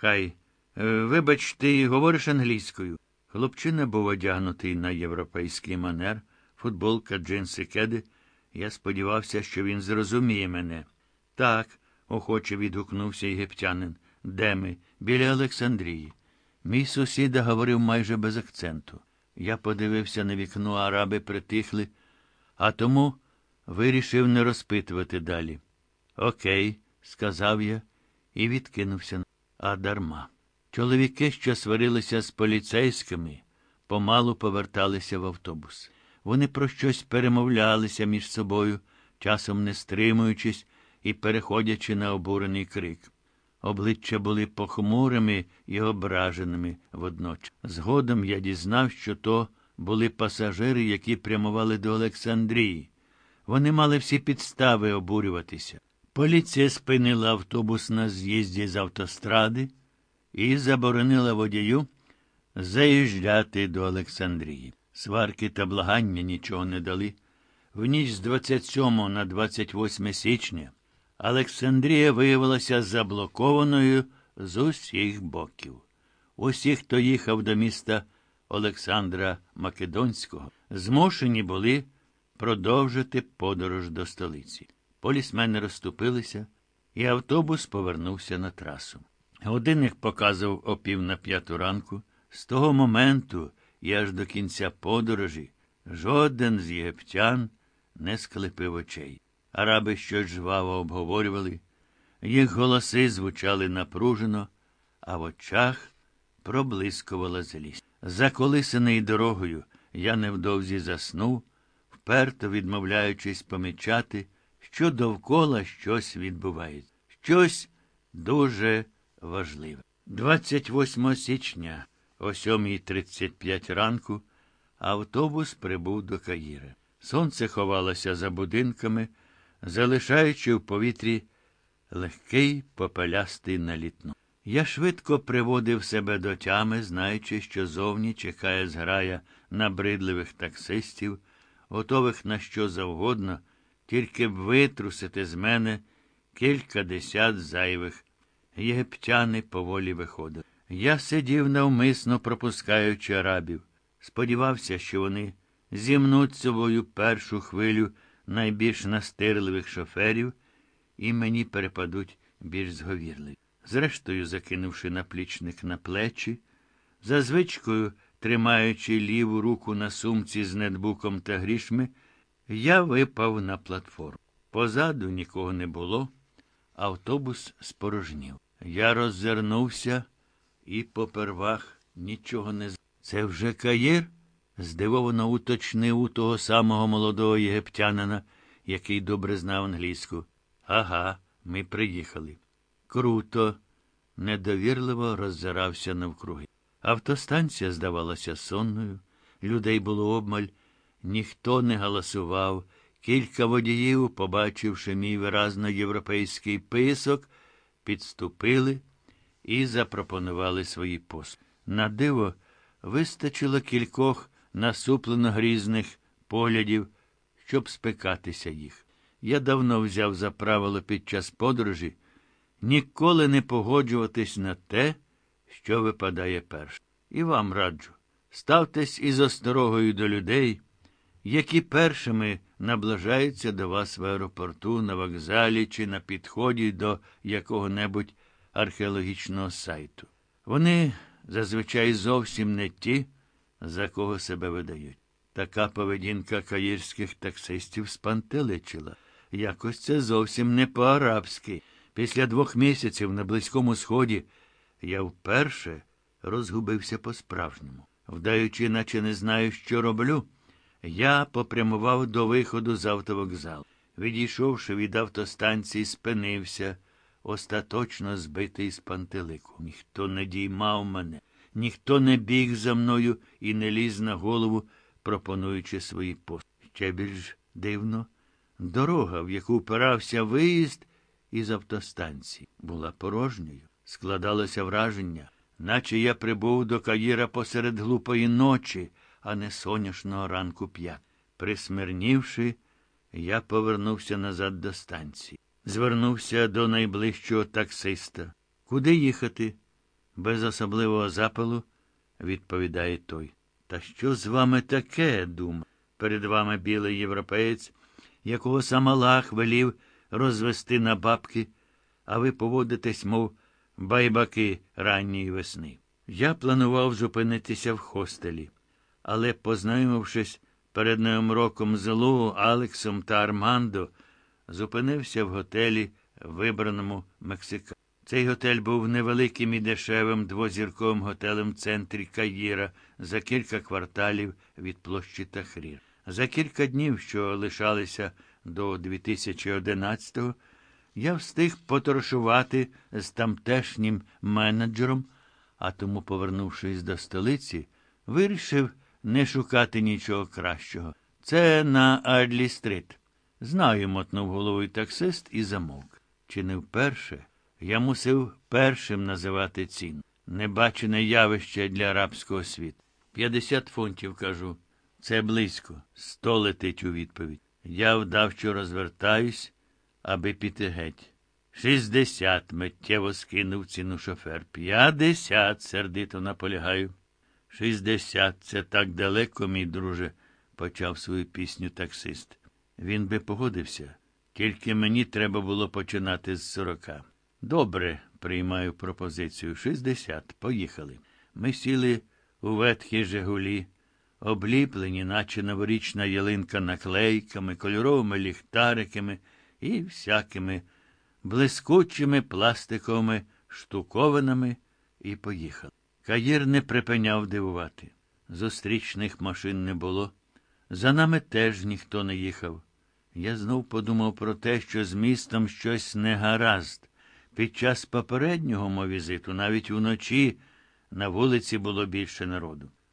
Хай. Е, Вибач, ти говориш англійською. Хлопчина був одягнутий на європейський манер, футболка, джинси, кеди. Я сподівався, що він зрозуміє мене. Так, охоче відгукнувся єгиптянин. Де ми? Біля Олександрії. Мій сусіда говорив майже без акценту. Я подивився на вікно, араби притихли, а тому вирішив не розпитувати далі. Окей, сказав я і відкинувся, а дарма. Чоловіки, що сварилися з поліцейськими, помалу поверталися в автобус. Вони про щось перемовлялися між собою, часом не стримуючись і переходячи на обурений крик. Обличчя були похмурими і ображеними водночас. Згодом я дізнав, що то були пасажири, які прямували до Олександрії. Вони мали всі підстави обурюватися. Поліція спинила автобус на з'їзді з автостради і заборонила водію заїжджати до Олександрії. Сварки та благання нічого не дали. В ніч з 27 на 28 січня Олександрія виявилася заблокованою з усіх боків. Усі, хто їхав до міста Олександра Македонського, змушені були продовжити подорож до столиці. Полісмени розступилися, і автобус повернувся на трасу. Годинник показував о пів на п'яту ранку. З того моменту і аж до кінця подорожі жоден з єгиптян не склепив очей. Араби щось жваво обговорювали, їх голоси звучали напружено, а в очах проблискувала злість. Заколисаний дорогою, я невдовзі заснув, вперто відмовляючись помічати, що довкола щось відбувається. Щось дуже важливе. 28 січня о 7.35 ранку автобус прибув до Каїра. Сонце ховалося за будинками, залишаючи в повітрі легкий попелястий налітно. Я швидко приводив себе до тями, знаючи, що зовні чекає зграя набридливих таксистів, готових на що завгодно, тільки б витрусити з мене кілька десят зайвих. Єгиптяни поволі виходили. Я сидів навмисно пропускаючи арабів. Сподівався, що вони зімнуть собою першу хвилю найбільш настирливих шоферів, і мені перепадуть більш зговірливі. Зрештою, закинувши наплічник на плечі, за звичкою, тримаючи ліву руку на сумці з нетбуком та грішми, я випав на платформу. Позаду нікого не було, автобус спорожнів. Я роззирнувся і попервах нічого не з. Це вже Каїр? здивовано уточнив у того самого молодого єгиптянина, який добре знав англійську. Ага, ми приїхали. Круто, недовірливо роззирався навкруги. Автостанція здавалася сонною, людей було обмаль, ніхто не галасував. Кілька водіїв, побачивши мій виразно європейський писок, підступили і запропонували свої послуги. На диво, вистачило кількох насуплено грізних поглядів, щоб спекатися їх. Я давно взяв за правило під час подорожі ніколи не погоджуватись на те, що випадає перше. І вам раджу. Ставтесь із осторогою до людей, які першими наближаються до вас в аеропорту, на вокзалі чи на підході до якого-небудь археологічного сайту. Вони зазвичай зовсім не ті, за кого себе видають. Така поведінка каїрських таксистів спантеличила. Якось це зовсім не по-арабськи. Після двох місяців на Близькому Сході я вперше розгубився по-справжньому. Вдаючи, наче не знаю, що роблю, я попрямував до виходу з автовокзалу. Відійшовши від автостанції, спинився, остаточно збитий з пантелику. Ніхто не діймав мене, ніхто не біг за мною і не ліз на голову, пропонуючи свої пост. Ще більш дивно, дорога, в яку впирався виїзд із автостанції, була порожньою. Складалося враження, наче я прибув до Каїра посеред глупої ночі, а не сонячного ранку п'ят. Присмирнівши, я повернувся назад до станції. Звернувся до найближчого таксиста. Куди їхати? Без особливого запалу, відповідає той. Та що з вами таке, дума? Перед вами білий європеєць, якого сам Аллах велів розвести на бабки, а ви поводитесь, мов байбаки ранньої весни. Я планував зупинитися в хостелі, але, познайомившись перед Новим роком з Лу, Алексом та Армандо, зупинився в готелі, вибраному Мексика. Цей готель був невеликим і дешевим двозірковим готелем в центрі Каїра за кілька кварталів від площі Тахрір. За кілька днів, що лишалися до 2011-го, я встиг поторшувати з тамтешнім менеджером, а тому, повернувшись до столиці, вирішив не шукати нічого кращого. Це на Арлі-стрит. Знаю, мотнув головою таксист і замовк. Чи не вперше я мусив першим називати цін. Небачене явище для арабського світу. П'ятдесят фунтів, кажу. Це близько. Сто летить у відповідь. Я вдав, що розвертаюсь, аби піти геть. Шістдесят миттєво скинув ціну шофер. П'ятдесят, сердито наполягаю. Шістдесят це так далеко, мій друже, почав свою пісню таксист. Він би погодився, тільки мені треба було починати з сорока. Добре, приймаю пропозицію. Шістдесят. Поїхали. Ми сіли у ветхі Жигулі, обліплені, наче новорічна ялинка наклейками, кольоровими ліхтариками і всякими блискучими пластиковими штуковинами, і поїхали. Каїр не припиняв дивувати. Зустрічних машин не було. За нами теж ніхто не їхав. Я знов подумав про те, що з містом щось не гаразд. Під час попереднього мого візиту, навіть уночі, на вулиці було більше народу.